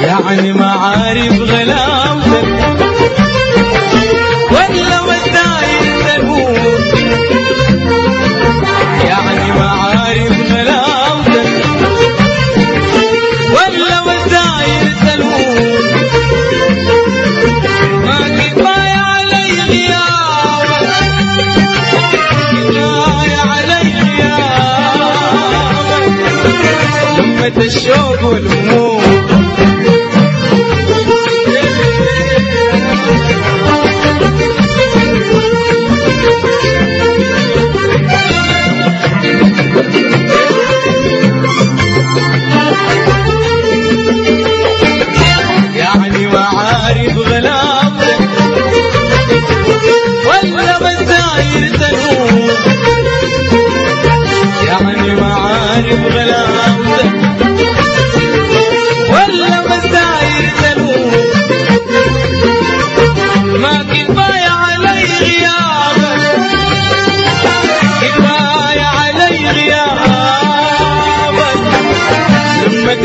يعني ما الشوق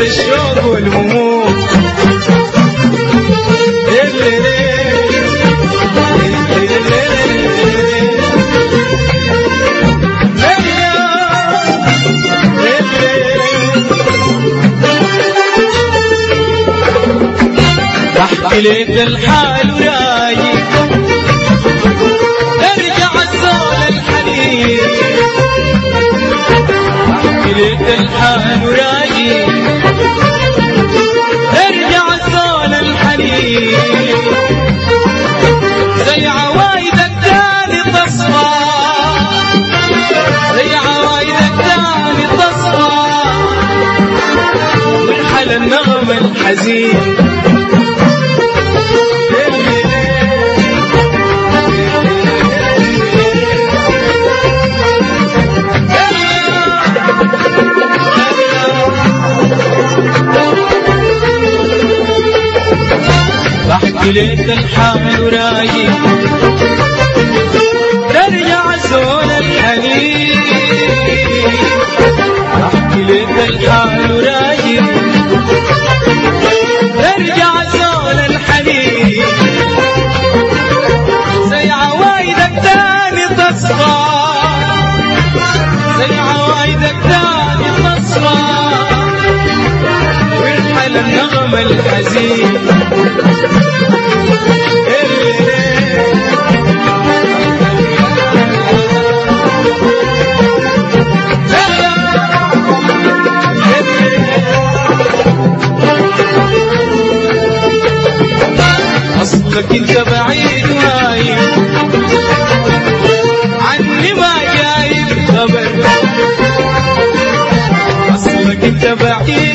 الشوق والهموم. بحكي لك الحال والحل النغم الحزين بحكي لك النغم الحزين. أصلك أنت بعيد وهايب عني ما جايب خبر. أصلك أنت بعيد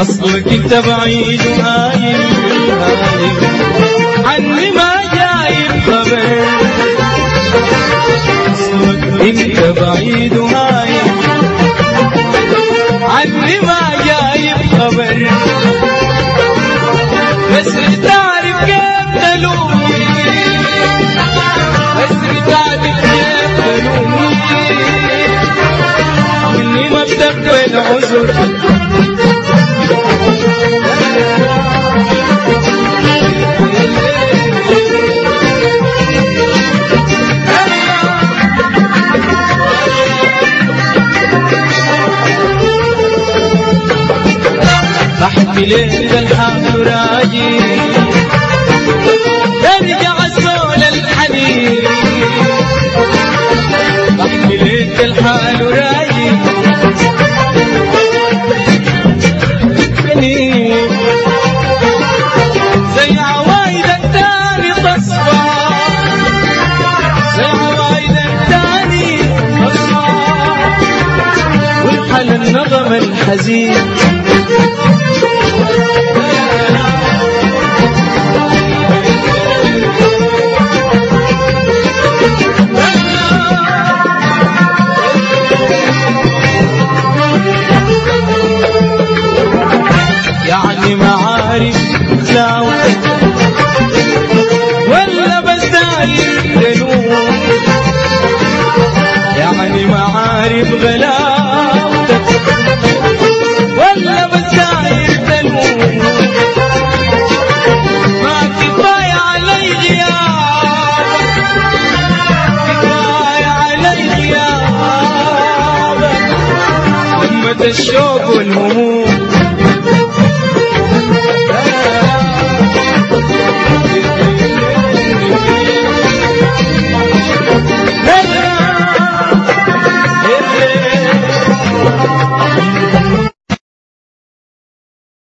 أصلك انت بعيد وهايم هايم عني ما جايب خبر أصلك انت بعيد وهايم عني ما جايب خبر بس بتعرف كيف تلومني. بس بتعرف كيف تلومني. إني ما بتقبل عذر. കാമ്പിലേറുകൾ ആണുരാജേ معارف غلاوتك ولا بساير دنوب ما كفاية علي غيابك كفاية علي غيابك أمة الشوق